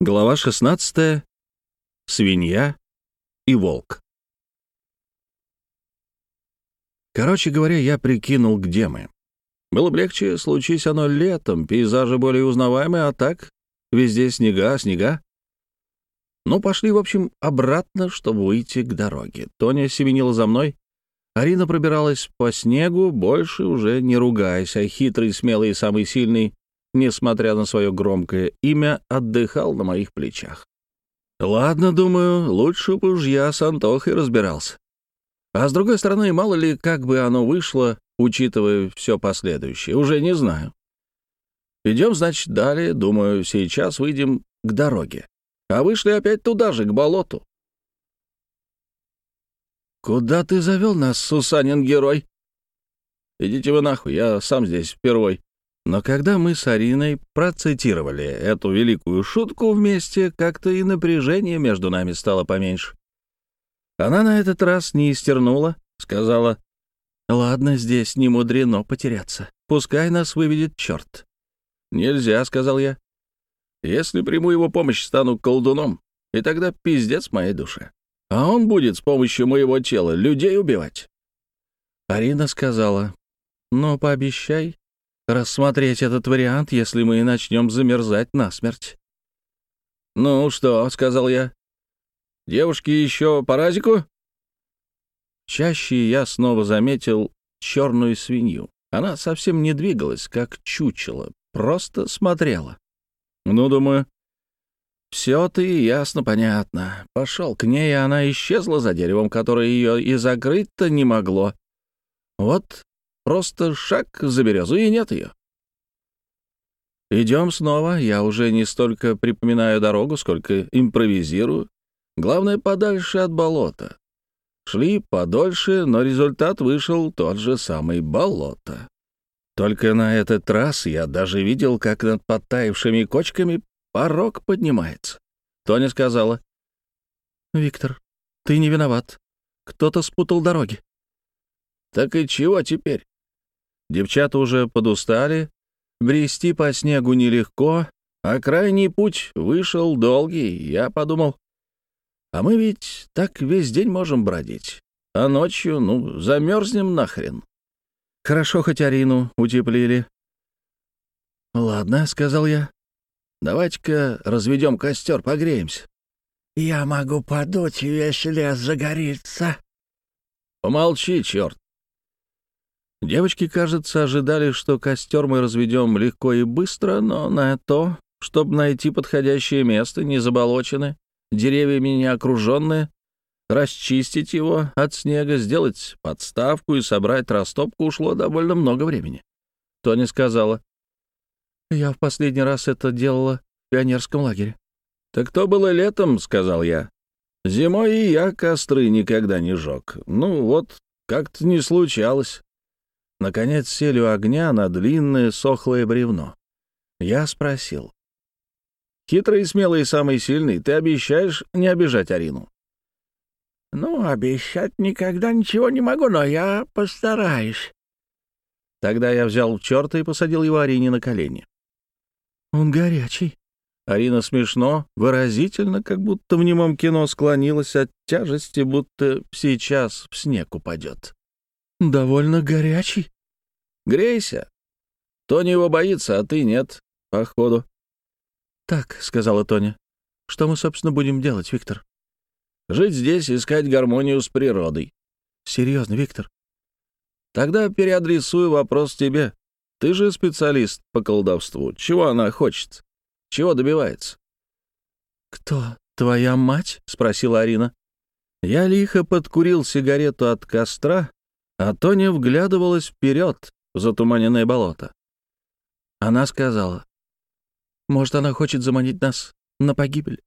Глава 16. Свинья и волк. Короче говоря, я прикинул, где мы. Было бы легче, случись оно летом, пейзажи более узнаваемые, а так везде снега, снега. Ну, пошли, в общем, обратно, чтобы выйти к дороге. Тоня семенила за мной. Арина пробиралась по снегу, больше уже не ругаясь, а хитрый, смелый и самый сильный несмотря на свое громкое имя, отдыхал на моих плечах. Ладно, думаю, лучше бы уж я с Антохой разбирался. А с другой стороны, мало ли, как бы оно вышло, учитывая все последующее, уже не знаю. Идем, значит, далее, думаю, сейчас выйдем к дороге. А вышли опять туда же, к болоту. «Куда ты завел нас, Сусанин герой?» «Идите вы нахуй, я сам здесь впервой», но когда мы с Ариной процитировали эту великую шутку вместе, как-то и напряжение между нами стало поменьше. Она на этот раз не истернула, сказала, «Ладно, здесь не мудрено потеряться. Пускай нас выведет черт». «Нельзя», — сказал я. «Если приму его помощь, стану колдуном, и тогда пиздец моей душе. А он будет с помощью моего тела людей убивать». Арина сказала, «Ну, пообещай, рассмотреть этот вариант, если мы начнем замерзать насмерть. «Ну что?» — сказал я. «Девушки еще по разику?» Чаще я снова заметил черную свинью. Она совсем не двигалась, как чучело, просто смотрела. Ну, думаю, все-то и ясно, понятно. Пошел к ней, и она исчезла за деревом, которое ее и закрыть-то не могло. Вот Просто шаг за березу, и нет ее. Идем снова. Я уже не столько припоминаю дорогу, сколько импровизирую. Главное, подальше от болота. Шли подольше, но результат вышел тот же самый болото. Только на этот раз я даже видел, как над подтаившими кочками порог поднимается. Тоня сказала. «Виктор, ты не виноват. Кто-то спутал дороги». «Так и чего теперь? Девчата уже подустали, брести по снегу нелегко, а крайний путь вышел долгий. Я подумал, а мы ведь так весь день можем бродить, а ночью, ну, замерзнем нахрен. Хорошо, хоть Арину утеплили. «Ладно», — сказал я, — «давайте-ка разведем костер, погреемся». «Я могу подуть, лес загорится». «Помолчи, черт!» Девочки, кажется, ожидали, что костер мы разведем легко и быстро, но на то, чтобы найти подходящее место, не заболоченное, деревьями не окруженное, расчистить его от снега, сделать подставку и собрать растопку ушло довольно много времени. Тони сказала, «Я в последний раз это делала в пионерском лагере». «Так то было летом», — сказал я. «Зимой и я костры никогда не жег. Ну вот, как-то не случалось». Наконец сели у огня на длинное сохлое бревно. Я спросил. «Хитрый, смелый и самый сильный, ты обещаешь не обижать Арину?» «Ну, обещать никогда ничего не могу, но я постараюсь». Тогда я взял черта и посадил его Арине на колени. «Он горячий». Арина смешно, выразительно, как будто в немом кино склонилась от тяжести, будто сейчас в снег упадет. «Довольно горячий». «Грейся. Тони его боится, а ты нет, походу». «Так», — сказала Тоня, — «что мы, собственно, будем делать, Виктор?» «Жить здесь, искать гармонию с природой». «Серьезно, Виктор?» «Тогда переадресую вопрос тебе. Ты же специалист по колдовству. Чего она хочет? Чего добивается?» «Кто? Твоя мать?» — спросила Арина. Я лихо подкурил сигарету от костра а Тоня вглядывалась вперед в затуманенное болото. Она сказала, «Может, она хочет заманить нас на погибель?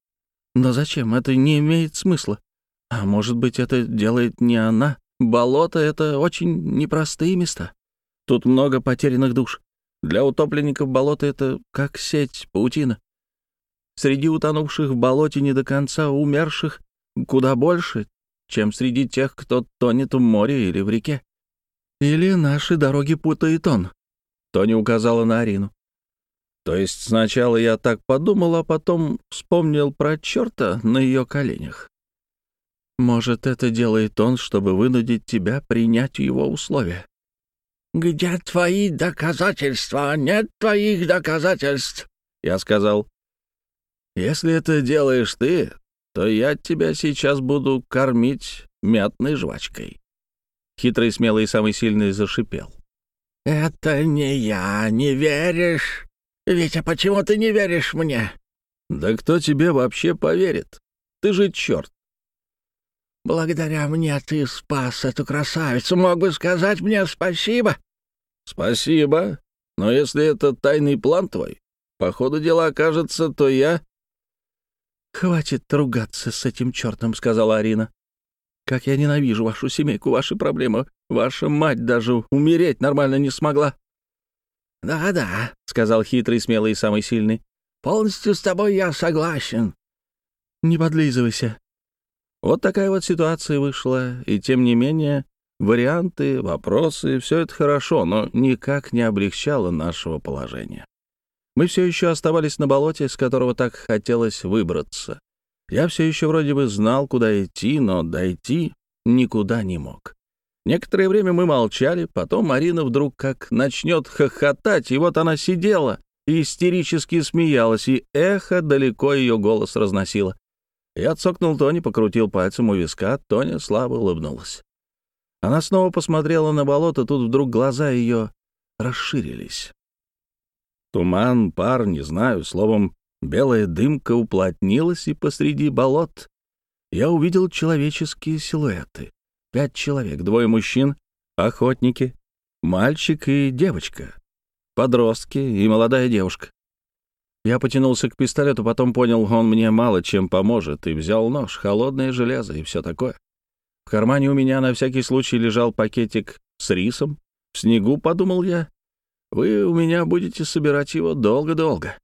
Но зачем? Это не имеет смысла. А может быть, это делает не она? Болото — это очень непростые места. Тут много потерянных душ. Для утопленников болото — это как сеть, паутина. Среди утонувших в болоте не до конца умерших куда больше, чем среди тех, кто тонет в море или в реке. Или наши дороги путает он. Тони указала на Арину. То есть сначала я так подумал, а потом вспомнил про черта на ее коленях. Может, это делает он, чтобы вынудить тебя принять его условия. «Где твои доказательства? Нет твоих доказательств!» Я сказал, «Если это делаешь ты, то я тебя сейчас буду кормить мятной жвачкой». Хитрый, смелый и самый сильный зашипел. «Это не я, не веришь? Витя, почему ты не веришь мне?» «Да кто тебе вообще поверит? Ты же черт!» «Благодаря мне ты спас эту красавицу. Мог бы сказать мне спасибо?» «Спасибо. Но если это тайный план твой, по ходу дела окажется, то я...» «Хватит ругаться с этим чертом», — сказала Арина. «Как я ненавижу вашу семейку, ваши проблемы. Ваша мать даже умереть нормально не смогла». «Да-да», — сказал хитрый, смелый и самый сильный. «Полностью с тобой я согласен». «Не подлизывайся». Вот такая вот ситуация вышла, и тем не менее варианты, вопросы — все это хорошо, но никак не облегчало нашего положения. Мы все еще оставались на болоте, с которого так хотелось выбраться. Я все еще вроде бы знал, куда идти, но дойти никуда не мог. Некоторое время мы молчали, потом Марина вдруг как начнет хохотать, и вот она сидела и истерически смеялась, и эхо далеко ее голос разносило. Я отсокнул Тони, покрутил пальцем у виска, Тоня слабо улыбнулась. Она снова посмотрела на болото, тут вдруг глаза ее расширились. Туман, пар, не знаю, словом, белая дымка уплотнилась, и посреди болот я увидел человеческие силуэты. Пять человек, двое мужчин, охотники, мальчик и девочка, подростки и молодая девушка. Я потянулся к пистолету, потом понял, он мне мало чем поможет, и взял нож, холодное железо и все такое. В кармане у меня на всякий случай лежал пакетик с рисом. В снегу, подумал я, вы у меня будете собирать его долго-долго.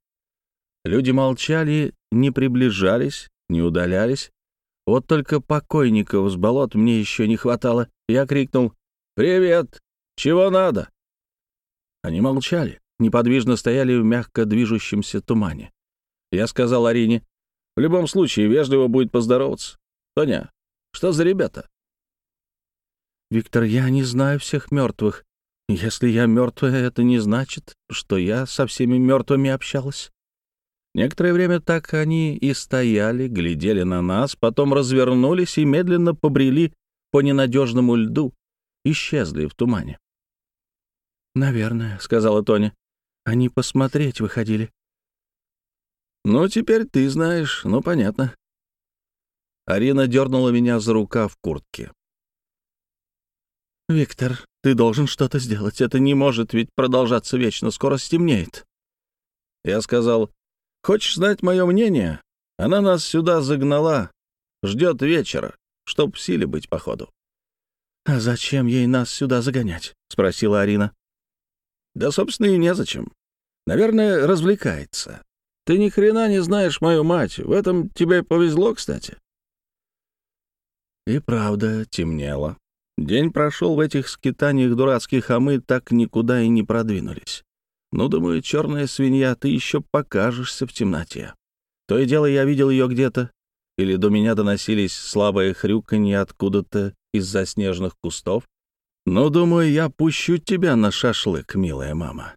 Люди молчали, не приближались, не удалялись. Вот только покойников с болот мне еще не хватало. Я крикнул «Привет! Чего надо?» Они молчали, неподвижно стояли в мягко движущемся тумане. Я сказал Арине, «В любом случае, вежливо будет поздороваться. Тоня, что за ребята?» «Виктор, я не знаю всех мертвых. Если я мертвая, это не значит, что я со всеми мертвыми общалась». Некоторое время так они и стояли, глядели на нас, потом развернулись и медленно побрели по ненадежному льду, исчезли в тумане. «Наверное», — сказала Тоня. «Они посмотреть выходили». «Ну, теперь ты знаешь, ну, понятно». Арина дернула меня за рука в куртке. «Виктор, ты должен что-то сделать. Это не может ведь продолжаться вечно. Скоро стемнеет». Я сказал, Хочешь знать мое мнение? Она нас сюда загнала, ждет вечера, чтоб в силе быть, походу. — А зачем ей нас сюда загонять? — спросила Арина. — Да, собственно, и незачем. Наверное, развлекается. Ты ни хрена не знаешь мою мать. В этом тебе повезло, кстати. И правда, темнело. День прошел в этих скитаниях дурацких, а мы так никуда и не продвинулись. Ну, думаю, черная свинья, ты еще покажешься в темноте. То и дело я видел ее где-то, или до меня доносились слабые хрюканье откуда-то из-за снежных кустов. Ну, думаю, я пущу тебя на шашлык, милая мама.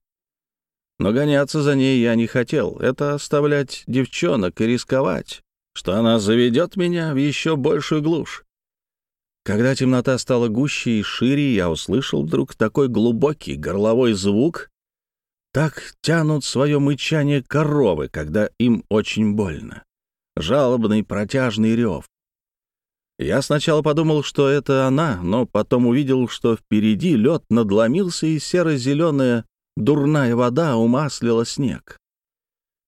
Но гоняться за ней я не хотел. Это оставлять девчонок и рисковать, что она заведет меня в еще большую глушь. Когда темнота стала гуще и шире, я услышал вдруг такой глубокий горловой звук, так тянут свое мычание коровы, когда им очень больно. Жалобный протяжный рев. Я сначала подумал, что это она, но потом увидел, что впереди лед надломился, и серо-зеленая дурная вода умаслила снег.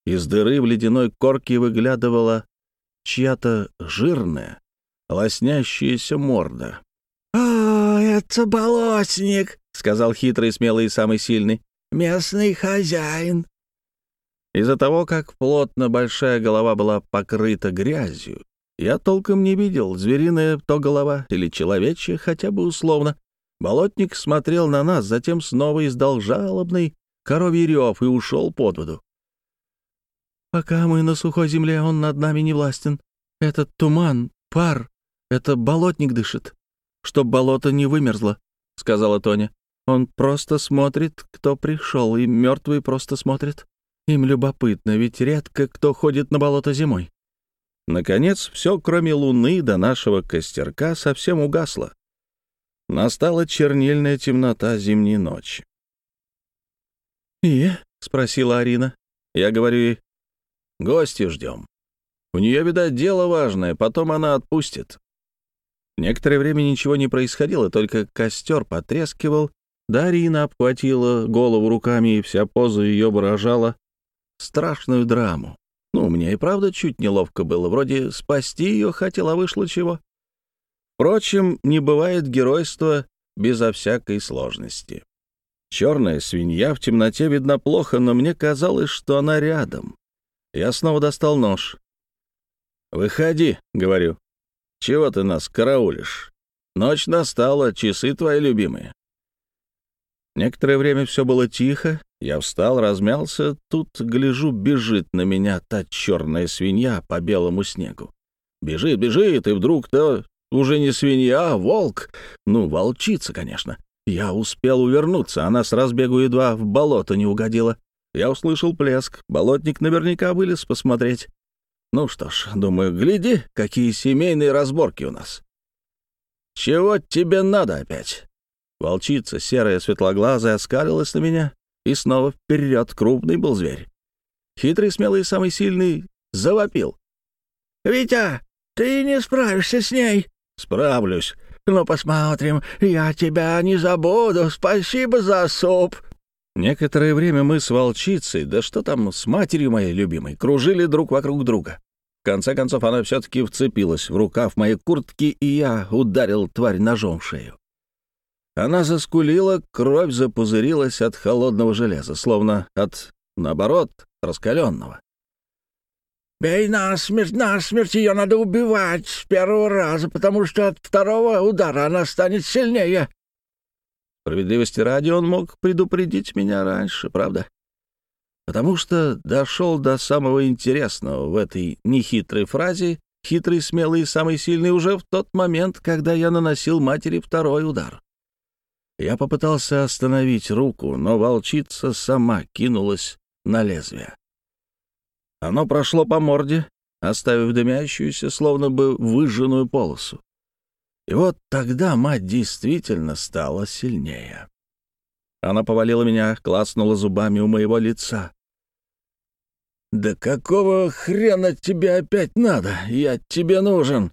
Из дыры в ледяной корке выглядывала чья-то жирная, лоснящаяся морда. «О, это болотник!» — сказал хитрый, смелый и самый сильный местный хозяин». Из-за того, как плотно большая голова была покрыта грязью, я толком не видел, звериная то голова или человечья, хотя бы условно. Болотник смотрел на нас, затем снова издал жалобный коровий рев и ушел под воду. Пока мы на сухой земле, он над нами не властен. Этот туман, пар, это болотник дышит. Чтоб болото не вымерзло, — сказала Тоня. Он просто смотрит, кто пришел, и мертвые просто смотрят. Им любопытно, ведь редко кто ходит на болото зимой. Наконец, все, кроме луны до нашего костерка, совсем угасло. Настала чернильная темнота зимней ночи. «И?» — спросила Арина. Я говорю ей, «Гости ждем. У нее, видать, дело важное, потом она отпустит». Некоторое время ничего не происходило, только костер потрескивал, да Арина обхватила голову руками, и вся поза ее выражала страшную драму. Ну, мне и правда чуть неловко было. Вроде спасти ее хотел, а вышло чего. Впрочем, не бывает геройства безо всякой сложности. Черная свинья в темноте видна плохо, но мне казалось, что она рядом. Я снова достал нож. «Выходи», — говорю. «Чего ты нас караулишь? Ночь настала, часы твои любимые». Некоторое время все было тихо, я встал, размялся, тут, гляжу, бежит на меня та черная свинья по белому снегу. Бежит, бежит, и вдруг-то уже не свинья, а волк. Ну, волчица, конечно. Я успел увернуться, она с разбегу едва в болото не угодила. Я услышал плеск, болотник наверняка вылез посмотреть. Ну что ж, думаю, гляди, какие семейные разборки у нас. «Чего тебе надо опять?» Волчица, серая, светлоглазая, оскалилась на меня, и снова вперед крупный был зверь. Хитрый, смелый и самый сильный завопил. «Витя, ты не справишься с ней?» «Справлюсь». «Ну, посмотрим. Я тебя не забуду. Спасибо за суп». Некоторое время мы с волчицей, да что там, с матерью моей любимой, кружили друг вокруг друга. В конце концов, она все-таки вцепилась в рукав моей куртки, и я ударил тварь ножом в шею. Она заскулила, кровь запузырилась от холодного железа, словно от, наоборот, раскаленного. «Бей насмерть, насмерть, ее надо убивать с первого раза, потому что от второго удара она станет сильнее». Справедливости ради он мог предупредить меня раньше, правда? Потому что дошел до самого интересного в этой нехитрой фразе, хитрый, смелый и самый сильный уже в тот момент, когда я наносил матери второй удар. Я попытался остановить руку, но волчица сама кинулась на лезвие. Оно прошло по морде, оставив дымящуюся, словно бы выжженную полосу. И вот тогда мать действительно стала сильнее. Она повалила меня, класнула зубами у моего лица. «Да какого хрена тебе опять надо? Я тебе нужен!»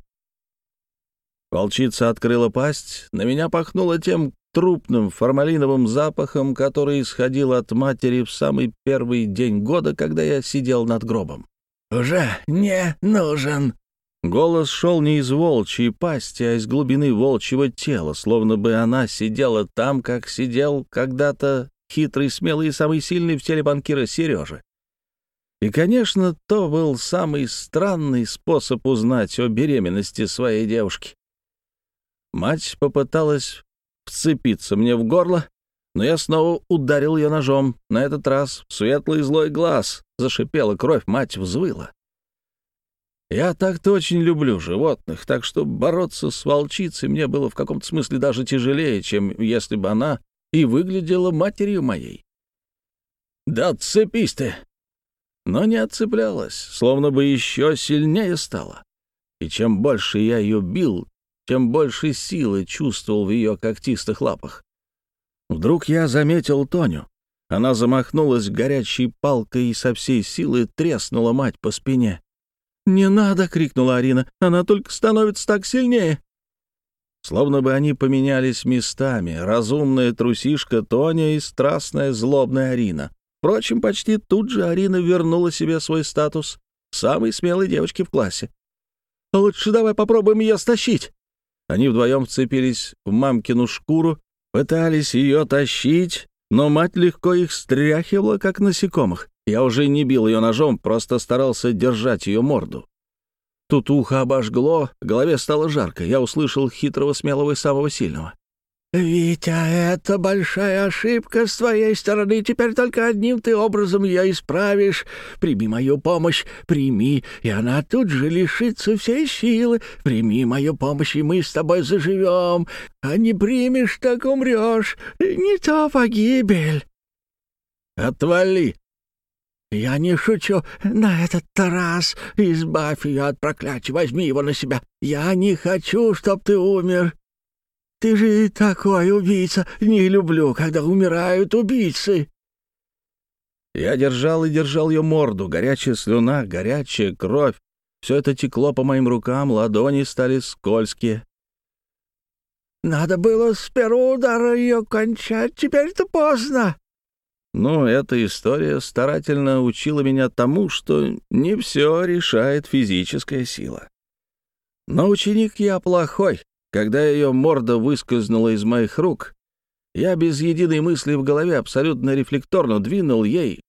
Волчица открыла пасть, на меня пахнуло тем трупным формалиновым запахом, который исходил от матери в самый первый день года, когда я сидел над гробом. «Уже не нужен!» Голос шел не из волчьей пасти, а из глубины волчьего тела, словно бы она сидела там, как сидел когда-то хитрый, смелый и самый сильный в теле банкира Сережи. И, конечно, то был самый странный способ узнать о беременности своей девушки. Мать попыталась вцепиться мне в горло, но я снова ударил ее ножом, на этот раз светлый злой глаз. Зашипела кровь, мать взвыла. Я так-то очень люблю животных, так что бороться с волчицей мне было в каком-то смысле даже тяжелее, чем если бы она и выглядела матерью моей. «Да отцепись ты!» Но не отцеплялась, словно бы еще сильнее стала. И чем больше я ее бил, тем больше силы чувствовал в ее когтистых лапах. Вдруг я заметил Тоню. Она замахнулась горячей палкой и со всей силы треснула мать по спине. «Не надо!» — крикнула Арина. «Она только становится так сильнее!» Словно бы они поменялись местами, разумная трусишка Тоня и страстная злобная Арина. Впрочем, почти тут же Арина вернула себе свой статус самой смелой девочки в классе. «Лучше давай попробуем ее стащить!» Они вдвоем вцепились в мамкину шкуру, пытались ее тащить, но мать легко их стряхивала, как насекомых. Я уже не бил ее ножом, просто старался держать ее морду. Тут ухо обожгло, голове стало жарко. Я услышал хитрого, смелого и самого сильного. «Витя, это большая ошибка с твоей стороны. Теперь только одним ты образом ее исправишь. Прими мою помощь, прими, и она тут же лишится всей силы. Прими мою помощь, и мы с тобой заживем. А не примешь, так умрешь. Не то погибель». «Отвали!» «Я не шучу. На этот раз избавь ее от проклятия. Возьми его на себя. Я не хочу, чтоб ты умер. Ты же такой убийца. Не люблю, когда умирают убийцы». Я держал и держал ее морду. Горячая слюна, горячая кровь. Все это текло по моим рукам, ладони стали скользкие. «Надо было с первого удара ее кончать. Теперь-то поздно». Ну, эта история старательно учила меня тому, что не все решает физическая сила. Но ученик я плохой. Когда ее морда выскользнула из моих рук, я без единой мысли в голове абсолютно рефлекторно двинул ей,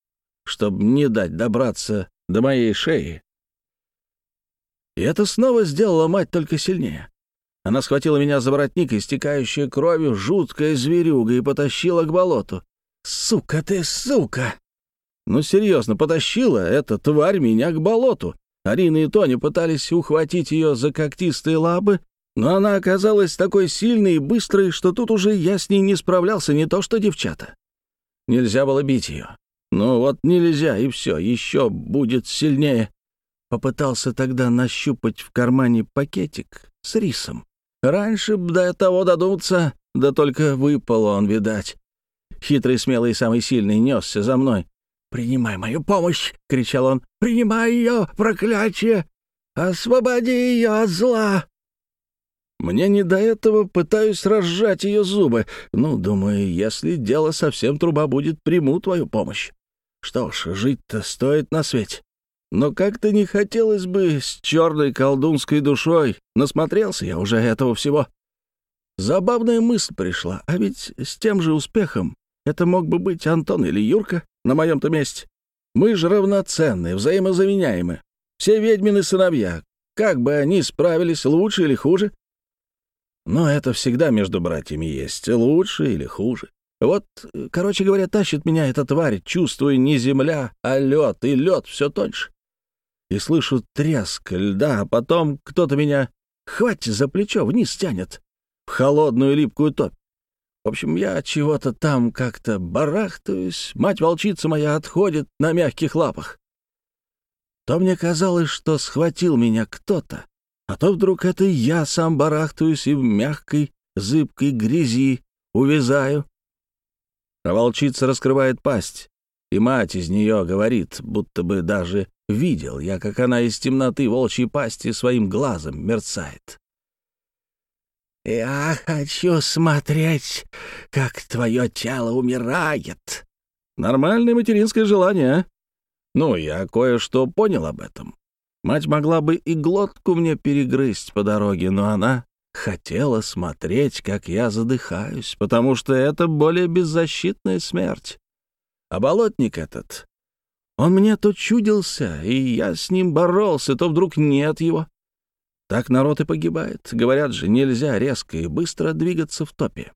чтобы не дать добраться до моей шеи. И это снова сделала мать только сильнее. Она схватила меня за воротник, истекающая кровью, жуткая зверюга, и потащила к болоту. «Сука ты, сука!» Ну, серьезно, потащила эта тварь меня к болоту. Арина и Тони пытались ухватить ее за когтистые лапы, но она оказалась такой сильной и быстрой, что тут уже я с ней не справлялся, не то что девчата. Нельзя было бить ее. Ну вот нельзя, и все, еще будет сильнее. Попытался тогда нащупать в кармане пакетик с рисом. Раньше б до того додуматься, да только выпал он, видать. Хитрый, смелый и самый сильный несся за мной. «Принимай мою помощь!» — кричал он. «Принимай ее, проклятие! Освободи ее от зла!» Мне не до этого, пытаюсь разжать ее зубы. Ну, думаю, если дело совсем труба будет, приму твою помощь. Что ж, жить-то стоит на свете. Но как-то не хотелось бы с черной колдунской душой. Насмотрелся я уже этого всего. Забавная мысль пришла, а ведь с тем же успехом это мог бы быть Антон или Юрка на моем-то месте. Мы же равноценны, взаимозаменяемы. Все ведьмины сыновья. Как бы они справились, лучше или хуже? Но это всегда между братьями есть, лучше или хуже. Вот, короче говоря, тащит меня эта тварь, чувствуя не земля, а лед, и лед все тоньше. И слышу треск льда, а потом кто-то меня хватит за плечо, вниз тянет, в холодную липкую топь. В общем, я чего-то там как-то барахтаюсь, мать-волчица моя отходит на мягких лапах. То мне казалось, что схватил меня кто-то, а то вдруг это я сам барахтаюсь и в мягкой, зыбкой грязи увязаю. А волчица раскрывает пасть, и мать из нее говорит, будто бы даже видел я, как она из темноты волчьей пасти своим глазом мерцает. «Я хочу смотреть, как твое тело умирает». Нормальное материнское желание, а? Ну, я кое-что понял об этом. Мать могла бы и глотку мне перегрызть по дороге, но она хотела смотреть, как я задыхаюсь, потому что это более беззащитная смерть. А болотник этот, он мне то чудился, и я с ним боролся, то вдруг нет его. Так народ и погибает. Говорят же, нельзя резко и быстро двигаться в топе.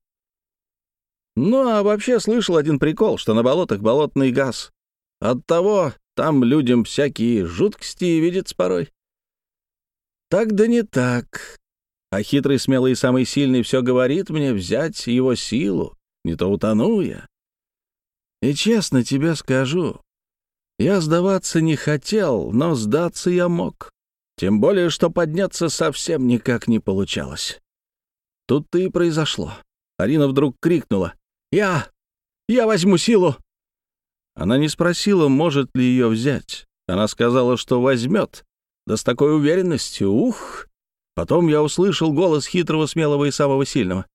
Ну, а вообще слышал один прикол, что на болотах болотный газ. Оттого там людям всякие жуткости видятся порой. Так да не так. А хитрый, смелый и самый сильный все говорит мне взять его силу, не то утону я. И честно тебе скажу, я сдаваться не хотел, но сдаться я мог. Тем более, что подняться совсем никак не получалось. Тут-то и произошло. Арина вдруг крикнула. «Я! Я возьму силу!» Она не спросила, может ли ее взять. Она сказала, что возьмет. Да с такой уверенностью, ух! Потом я услышал голос хитрого, смелого и самого сильного.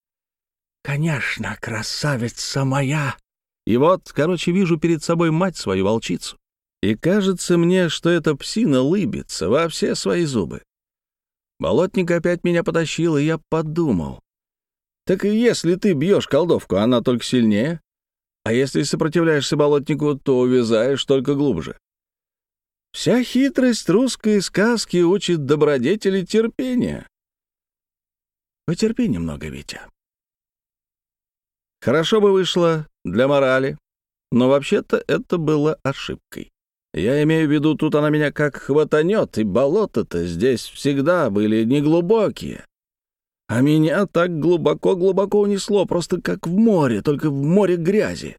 «Конечно, красавица моя!» И вот, короче, вижу перед собой мать свою волчицу. И кажется мне, что эта псина лыбится во все свои зубы. Болотник опять меня потащил, и я подумал. Так если ты бьешь колдовку, она только сильнее. А если сопротивляешься болотнику, то увязаешь только глубже. Вся хитрость русской сказки учит добродетели терпения. Потерпи немного, Витя. Хорошо бы вышло для морали, но вообще-то это было ошибкой. Я имею в виду, тут она меня как хватанет, и болота-то здесь всегда были неглубокие. А меня так глубоко-глубоко унесло, просто как в море, только в море грязи.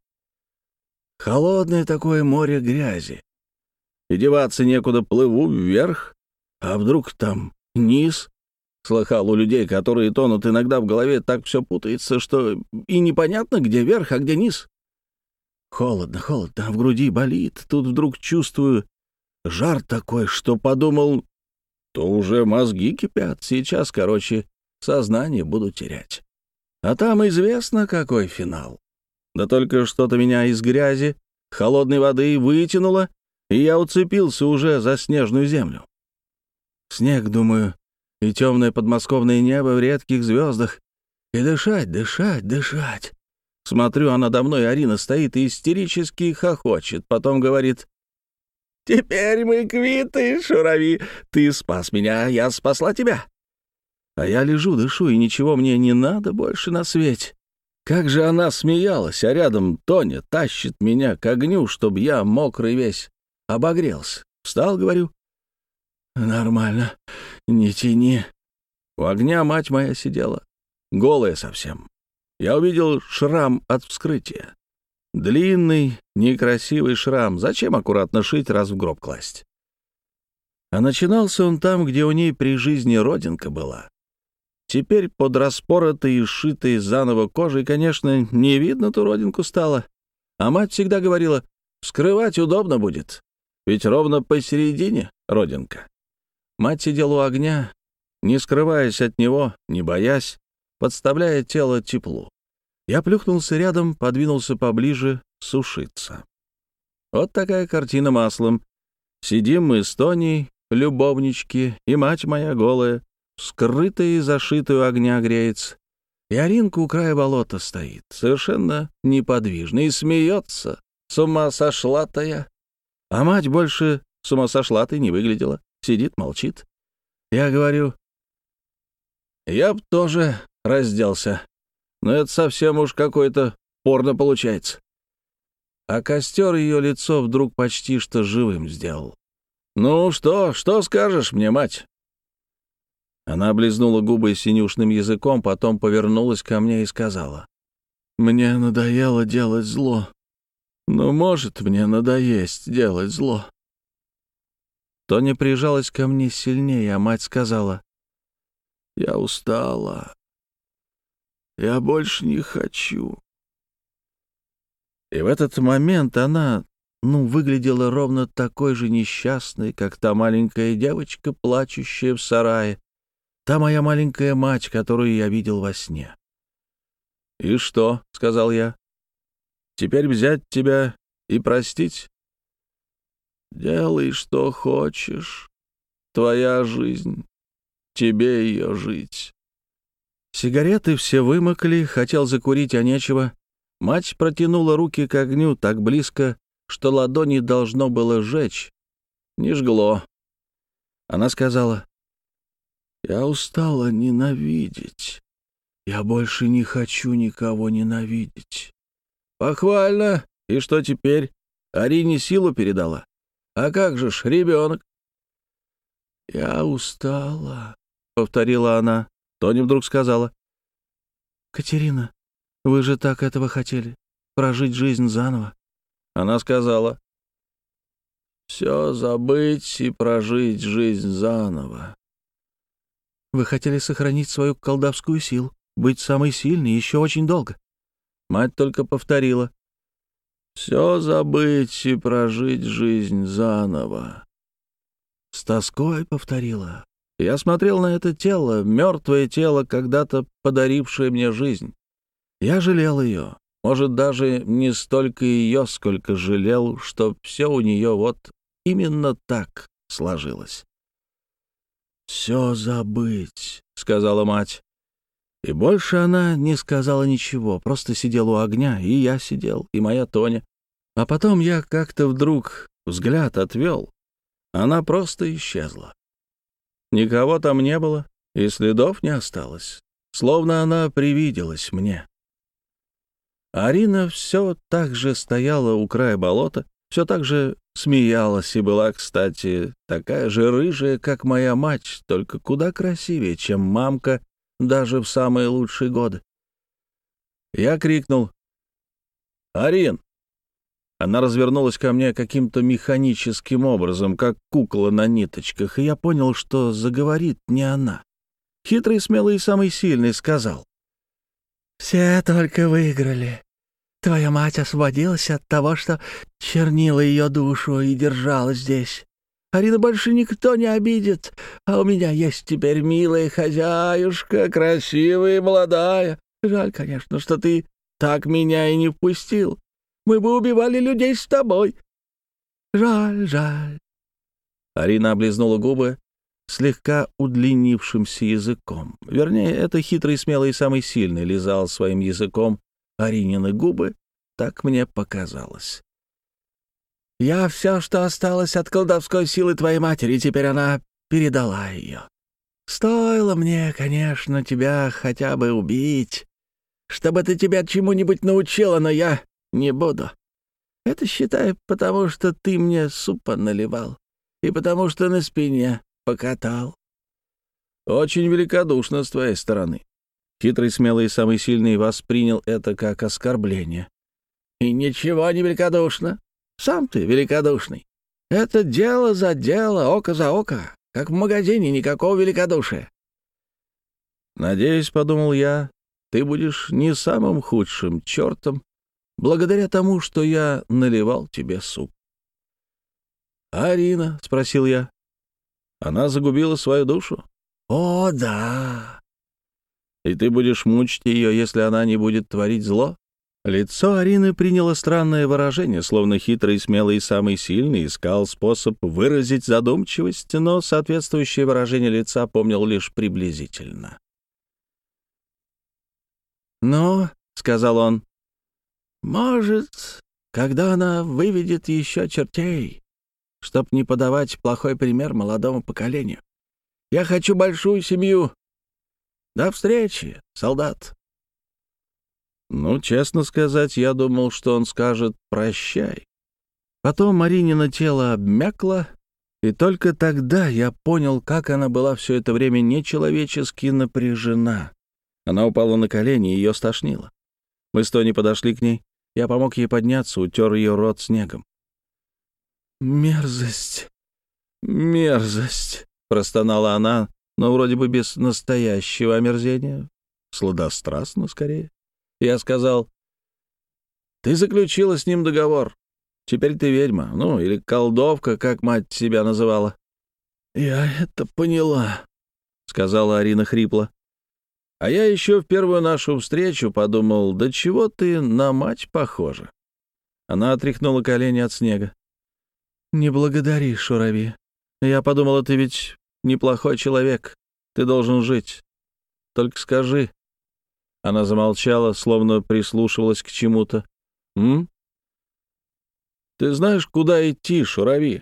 Холодное такое море грязи. И деваться некуда, плыву вверх, а вдруг там низ? Слыхал у людей, которые тонут, иногда в голове так все путается, что и непонятно, где верх, а где низ. Холодно, холодно, в груди болит. Тут вдруг чувствую жар такой, что подумал, то уже мозги кипят. Сейчас, короче, сознание буду терять. А там известно, какой финал. Да только что-то меня из грязи, холодной воды вытянуло, и я уцепился уже за снежную землю. Снег, думаю, и темное подмосковное небо в редких звездах. И дышать, дышать, дышать. Смотрю, а надо мной Арина стоит и истерически хохочет. Потом говорит, «Теперь мы квиты, Шурави. Ты спас меня, я спасла тебя». А я лежу, дышу, и ничего мне не надо больше на свете. Как же она смеялась, а рядом Тоня тащит меня к огню, чтобы я мокрый весь обогрелся. Встал, говорю. «Нормально, не тяни». У огня мать моя сидела, голая совсем я увидел шрам от вскрытия. Длинный, некрасивый шрам. Зачем аккуратно шить, раз в гроб класть? А начинался он там, где у ней при жизни родинка была. Теперь под распоротой и сшитой заново кожей, конечно, не видно ту родинку стало. А мать всегда говорила, скрывать удобно будет, ведь ровно посередине родинка. Мать сидела у огня, не скрываясь от него, не боясь, подставляя тело теплу. Я плюхнулся рядом, подвинулся поближе, сушиться. Вот такая картина маслом. Сидим мы с Тоней, любовнички, и мать моя голая, скрытая и зашитая у огня греется. И Аринка у края болота стоит, совершенно неподвижно, и смеется. С ума сошла-то я. А мать больше с ума сошла-то не выглядела. Сидит, молчит. Я говорю, я б тоже разделся. Но это совсем уж какое-то порно получается. А костер ее лицо вдруг почти что живым сделал. «Ну что, что скажешь мне, мать?» Она облизнула губы синюшным языком, потом повернулась ко мне и сказала. «Мне надоело делать зло. Но может мне надоесть делать зло». Тоня прижалась ко мне сильнее, а мать сказала. «Я устала. Я больше не хочу. И в этот момент она, ну, выглядела ровно такой же несчастной, как та маленькая девочка, плачущая в сарае, та моя маленькая мать, которую я видел во сне. «И что?» — сказал я. «Теперь взять тебя и простить?» «Делай, что хочешь. Твоя жизнь. Тебе ее жить». Сигареты все вымокли, хотел закурить, а нечего. Мать протянула руки к огню так близко, что ладони должно было жечь. Не жгло. Она сказала, «Я устала ненавидеть. Я больше не хочу никого ненавидеть». «Похвально. И что теперь? Арине силу передала? А как же ж, ребенок?» «Я устала», — повторила она. Тоня вдруг сказала. «Катерина, вы же так этого хотели, прожить жизнь заново». Она сказала. «Все забыть и прожить жизнь заново». «Вы хотели сохранить свою колдовскую силу, быть самой сильной еще очень долго». Мать только повторила. «Все забыть и прожить жизнь заново». С тоской повторила. Я смотрел на это тело, мертвое тело, когда-то подарившее мне жизнь. Я жалел ее. Может, даже не столько ее, сколько жалел, что все у нее вот именно так сложилось. «Все забыть», — сказала мать. И больше она не сказала ничего, просто сидела у огня, и я сидел, и моя Тоня. А потом я как-то вдруг взгляд отвел. Она просто исчезла. Никого там не было, и следов не осталось, словно она привиделась мне. Арина все так же стояла у края болота, все так же смеялась и была, кстати, такая же рыжая, как моя мать, только куда красивее, чем мамка даже в самые лучшие годы. Я крикнул «Арин!». Она развернулась ко мне каким-то механическим образом, как кукла на ниточках, и я понял, что заговорит не она. Хитрый, смелый и самый сильный сказал. «Все только выиграли. Твоя мать освободилась от того, что чернила ее душу и держала здесь. Арина больше никто не обидит, а у меня есть теперь милая хозяюшка, красивая и молодая. Жаль, конечно, что ты так меня и не впустил. Мы бы убивали людей с тобой. Жаль, жаль. Арина облизнула губы слегка удлинившимся языком. Вернее, это хитрый, смелый и самый сильный лизал своим языком Аринины губы, так мне показалось. «Я все, что осталось от колдовской силы твоей матери, теперь она передала ее. Стоило мне, конечно, тебя хотя бы убить, чтобы ты тебя чему-нибудь научила, но я не буду. Это, считай, потому что ты мне супа наливал и потому что на спине покатал. Очень великодушно с твоей стороны. Хитрый, смелый и самый сильный воспринял это как оскорбление. И ничего не великодушно. Сам ты великодушный. Это дело за дело, око за око. Как в магазине, никакого великодушия. Надеюсь, — подумал я, ты будешь не самым худшим чертом, благодаря тому, что я наливал тебе суп. «Арина?» — спросил я. «Она загубила свою душу?» «О, да!» «И ты будешь мучить ее, если она не будет творить зло?» Лицо Арины приняло странное выражение, словно хитрый, смелый и самый сильный искал способ выразить задумчивость, но соответствующее выражение лица помнил лишь приблизительно. «Ну, — сказал он, — может, когда она выведет еще чертей, чтоб не подавать плохой пример молодому поколению. Я хочу большую семью. До встречи, солдат». Ну, честно сказать, я думал, что он скажет «прощай». Потом Маринина тело обмякло, и только тогда я понял, как она была все это время нечеловечески напряжена. Она упала на колени, ее стошнило. Мы с Тони подошли к ней. Я помог ей подняться, утер ее рот снегом. «Мерзость, мерзость», — простонала она, но вроде бы без настоящего омерзения. Сладострастно, скорее. Я сказал, «Ты заключила с ним договор. Теперь ты ведьма, ну, или колдовка, как мать себя называла». «Я это поняла», — сказала Арина хрипло. А я еще в первую нашу встречу подумал, да чего ты на мать похожа. Она отряхнула колени от снега. «Не благодари, Шурави. Я подумала, ты ведь неплохой человек. Ты должен жить. Только скажи». Она замолчала, словно прислушивалась к чему-то. «М? Ты знаешь, куда идти, Шурави?»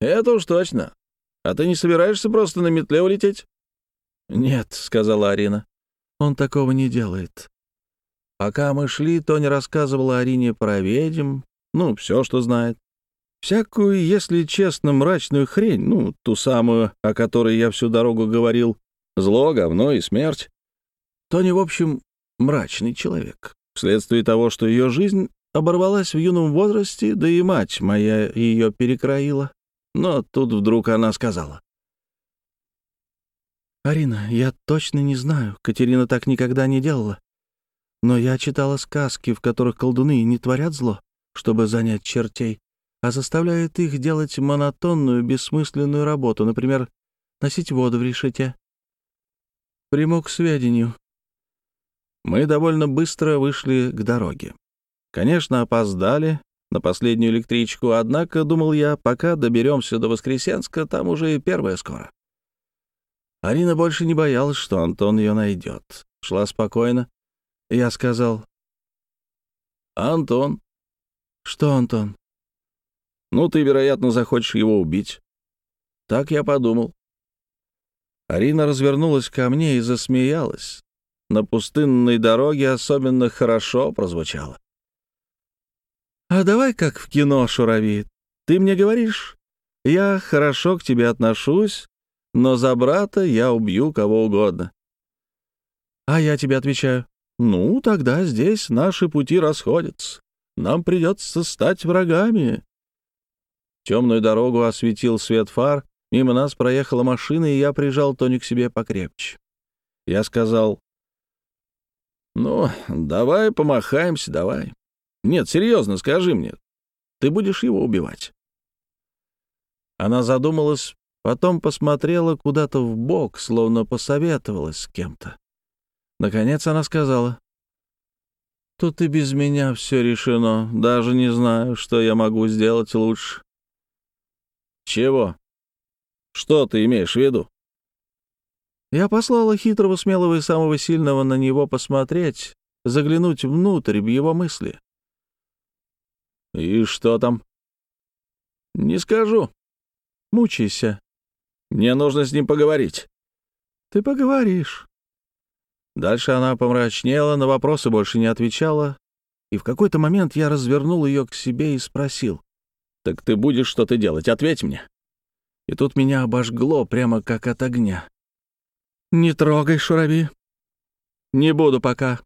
«Это уж точно. А ты не собираешься просто на метле улететь?» «Нет», — сказала Арина, — «он такого не делает». Пока мы шли, Тоня рассказывала Арине про ведьм, ну, все, что знает. Всякую, если честно, мрачную хрень, ну, ту самую, о которой я всю дорогу говорил. Зло, говно и смерть. Тоня, в общем, мрачный человек. Вследствие того, что ее жизнь оборвалась в юном возрасте, да и мать моя ее перекроила. Но тут вдруг она сказала. «Арина, я точно не знаю, Катерина так никогда не делала. Но я читала сказки, в которых колдуны не творят зло, чтобы занять чертей, а заставляют их делать монотонную, бессмысленную работу, например, носить воду в решете. Приму к сведению». Мы довольно быстро вышли к дороге. Конечно, опоздали на последнюю электричку, однако, думал я, пока доберемся до Воскресенска, там уже и первая скоро. Арина больше не боялась, что Антон ее найдет. Шла спокойно. Я сказал, «Антон». «Что, Антон?» «Ну, ты, вероятно, захочешь его убить». Так я подумал. Арина развернулась ко мне и засмеялась. на пустынной дороге особенно хорошо прозвучало. «А давай как в кино, Шурави. Ты мне говоришь, я хорошо к тебе отношусь, но за брата я убью кого угодно. А я тебе отвечаю, ну, тогда здесь наши пути расходятся. Нам придется стать врагами. Темную дорогу осветил свет фар, мимо нас проехала машина, и я прижал Тони к себе покрепче. Я сказал, «Ну, давай помахаемся, давай. Нет, серьезно, скажи мне, ты будешь его убивать?» Она задумалась, потом посмотрела куда-то в бок, словно посоветовалась с кем-то. Наконец она сказала, «Тут и без меня все решено. Даже не знаю, что я могу сделать лучше». «Чего? Что ты имеешь в виду?» Я послала хитрого, смелого и самого сильного на него посмотреть, заглянуть внутрь в его мысли. «И что там?» «Не скажу. Мучайся. Мне нужно с ним поговорить. Ты поговоришь. Дальше она помрачнела, на вопросы больше не отвечала, и в какой-то момент я развернул ее к себе и спросил. «Так ты будешь что-то делать? Ответь мне». И тут меня обожгло прямо как от огня. «Не трогай, Шурави. Не буду пока.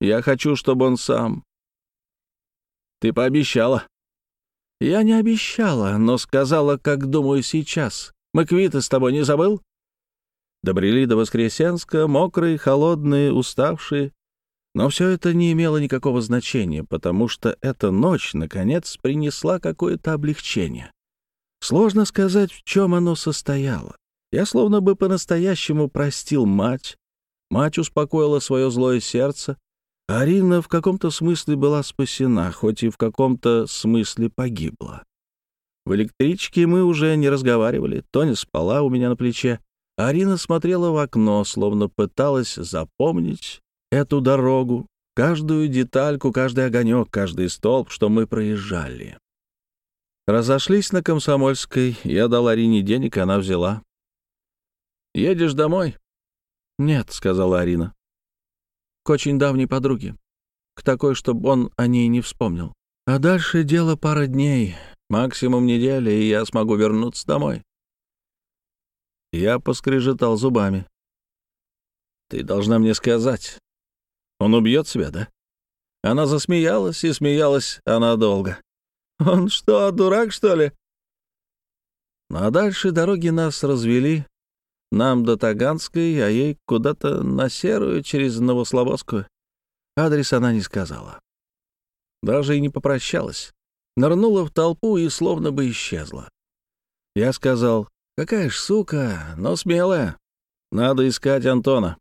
Я хочу, чтобы он сам». «Ты пообещала». Я не обещала, но сказала, как думаю сейчас. Маквита с тобой не забыл? Добрели до Воскресенска, мокрые, холодные, уставшие. Но все это не имело никакого значения, потому что эта ночь, наконец, принесла какое-то облегчение. Сложно сказать, в чем оно состояло. Я словно бы по-настоящему простил мать. Мать успокоила свое злое сердце, Арина в каком-то смысле была спасена, хоть и в каком-то смысле погибла. В электричке мы уже не разговаривали, Тоня спала у меня на плече, Арина смотрела в окно, словно пыталась запомнить эту дорогу, каждую детальку, каждый огонек, каждый столб, что мы проезжали. Разошлись на Комсомольской, я дал Арине денег, и она взяла. «Едешь домой?» «Нет», — сказала Арина к очень давней подруге, к такой, чтобы он о ней не вспомнил. А дальше дело пара дней, максимум недели, и я смогу вернуться домой. Я поскрежетал зубами. «Ты должна мне сказать. Он убьет себя, да?» Она засмеялась, и смеялась она долго. «Он что, дурак, что ли?» Ну, а дальше дороги нас развели, нам до Таганской, а ей куда-то на Серую через Новослободскую. Адрес она не сказала. Даже и не попрощалась. Нырнула в толпу и словно бы исчезла. Я сказал, какая ж сука, но смелая. Надо искать Антона.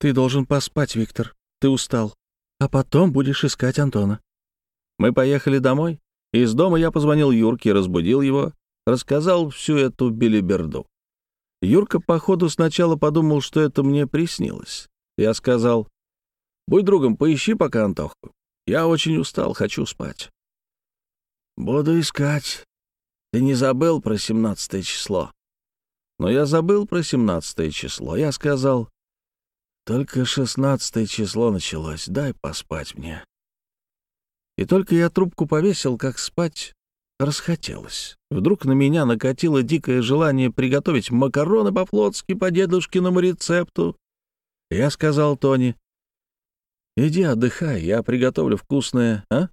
Ты должен поспать, Виктор. Ты устал. А потом будешь искать Антона. Мы поехали домой. Из дома я позвонил Юрке, разбудил его, рассказал всю эту белиберду. Юрка, походу, сначала подумал, что это мне приснилось. Я сказал, «Будь другом, поищи пока Антоху. Я очень устал, хочу спать». «Буду искать. Ты не забыл про семнадцатое число?» Но я забыл про семнадцатое число. Я сказал, «Только шестнадцатое число началось, дай поспать мне». И только я трубку повесил, как спать расхотелось. Вдруг на меня накатило дикое желание приготовить макароны по-флотски по дедушкиному рецепту. Я сказал Тони, «Иди отдыхай, я приготовлю вкусное, а?»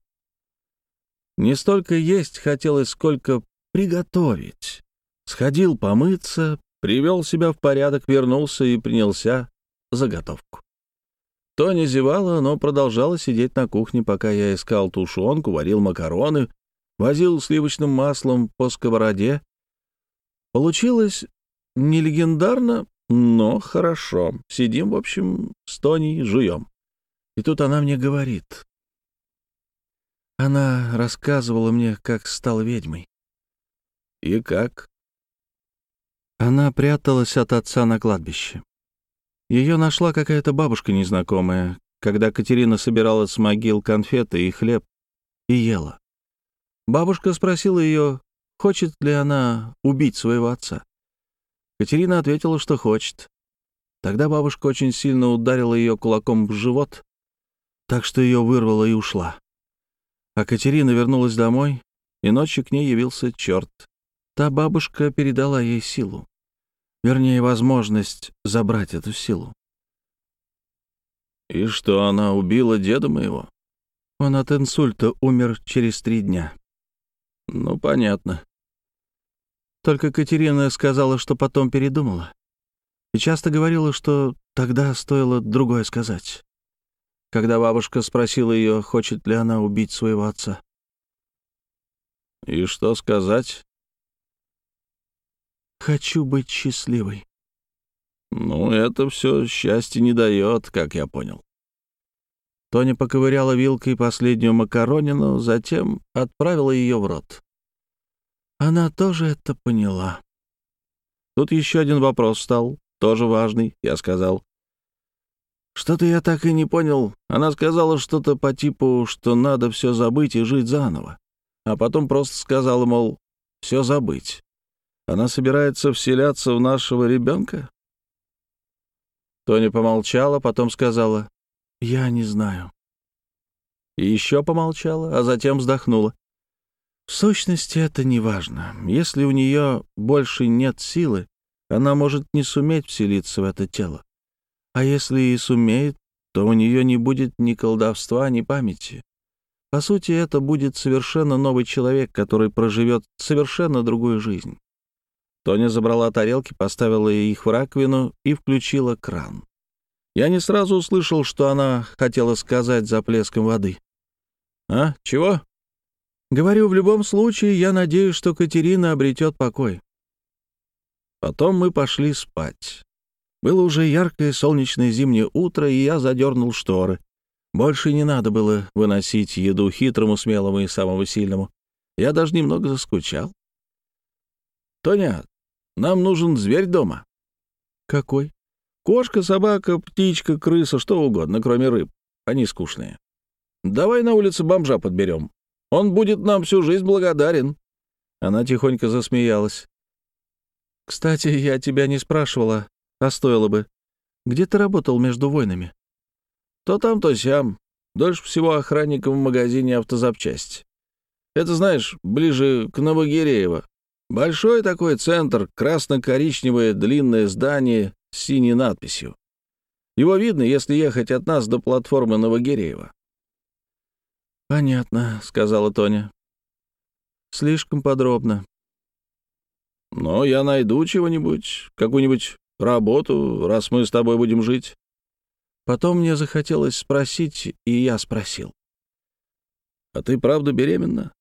Не столько есть хотелось, сколько приготовить. Сходил помыться, привел себя в порядок, вернулся и принялся заготовку. Тоня зевала, но продолжала сидеть на кухне, пока я искал тушенку, варил макароны, возил сливочным маслом по сковороде. Получилось не легендарно, но хорошо. Сидим, в общем, с Тоней, жуем. И тут она мне говорит. Она рассказывала мне, как стал ведьмой. И как? Она пряталась от отца на кладбище. Ее нашла какая-то бабушка незнакомая, когда Катерина собирала с могил конфеты и хлеб и ела. Бабушка спросила ее, хочет ли она убить своего отца. Катерина ответила, что хочет. Тогда бабушка очень сильно ударила ее кулаком в живот, так что ее вырвало и ушла. А Катерина вернулась домой, и ночью к ней явился черт. Та бабушка передала ей силу. Вернее, возможность забрать эту силу. «И что, она убила деда моего?» Он от инсульта умер через три дня. «Ну, понятно». Только Катерина сказала, что потом передумала. И часто говорила, что тогда стоило другое сказать. Когда бабушка спросила ее, хочет ли она убить своего отца. «И что сказать?» «Хочу быть счастливой». «Ну, это все счастье не дает, как я понял». Тоня поковыряла вилкой последнюю макаронину, затем отправила ее в рот. Она тоже это поняла. Тут еще один вопрос встал, тоже важный, я сказал. Что-то я так и не понял. Она сказала что-то по типу, что надо все забыть и жить заново. А потом просто сказала, мол, все забыть. Она собирается вселяться в нашего ребенка? Тоня помолчала, потом сказала, «Я не знаю». И еще помолчала, а затем вздохнула. В сущности, это не важно. Если у нее больше нет силы, она может не суметь вселиться в это тело. А если и сумеет, то у нее не будет ни колдовства, ни памяти. По сути, это будет совершенно новый человек, который проживет совершенно другую жизнь. Тоня забрала тарелки, поставила их в раковину и включила кран. Я не сразу услышал, что она хотела сказать за плеском воды. «А, чего?» «Говорю, в любом случае, я надеюсь, что Катерина обретет покой». Потом мы пошли спать. Было уже яркое солнечное зимнее утро, и я задернул шторы. Больше не надо было выносить еду хитрому, смелому и самому сильному. Я даже немного заскучал. «Тоня, нам нужен зверь дома». «Какой?» Кошка, собака, птичка, крыса, что угодно, кроме рыб. Они скучные. Давай на улице бомжа подберем. Он будет нам всю жизнь благодарен». Она тихонько засмеялась. «Кстати, я тебя не спрашивала, а стоило бы. Где ты работал между войнами?» «То там, то сям. Дольше всего охранником в магазине автозапчасти. Это, знаешь, ближе к Новогиреево. Большой такой центр, красно-коричневое длинное здание, с синей надписью. Его видно, если ехать от нас до платформы Новогиреева. «Понятно», — сказала Тоня. «Слишком подробно». «Но я найду чего-нибудь, какую-нибудь работу, раз мы с тобой будем жить». Потом мне захотелось спросить, и я спросил. «А ты правда беременна?»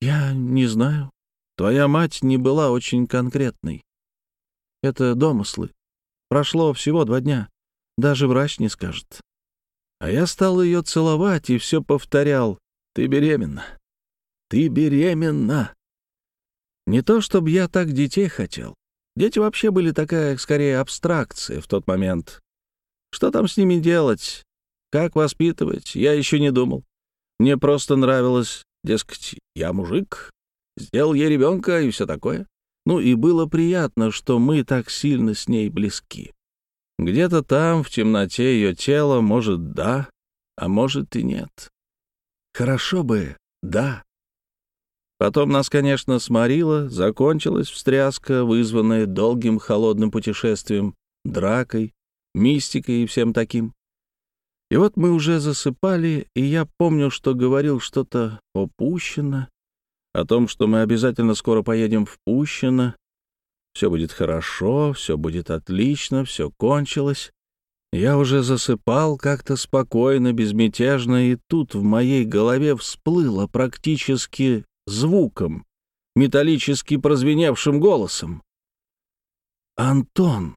«Я не знаю. Твоя мать не была очень конкретной. Это домыслы. Прошло всего два дня. Даже врач не скажет. А я стал ее целовать и все повторял. «Ты беременна! Ты беременна!» Не то, чтобы я так детей хотел. Дети вообще были такая, скорее, абстракция в тот момент. Что там с ними делать? Как воспитывать? Я еще не думал. Мне просто нравилось, дескать, я мужик, сделал ей ребенка и все такое. Ну и было приятно, что мы так сильно с ней близки. Где-то там, в темноте ее тела, может, да, а может и нет. Хорошо бы, да. Потом нас, конечно, сморило, закончилась встряска, вызванная долгим холодным путешествием, дракой, мистикой и всем таким. И вот мы уже засыпали, и я помню, что говорил что-то опущено, о том, что мы обязательно скоро поедем в Пущино, все будет хорошо, все будет отлично, все кончилось. Я уже засыпал как-то спокойно, безмятежно, и тут в моей голове всплыло практически звуком, металлически прозвеневшим голосом. «Антон!»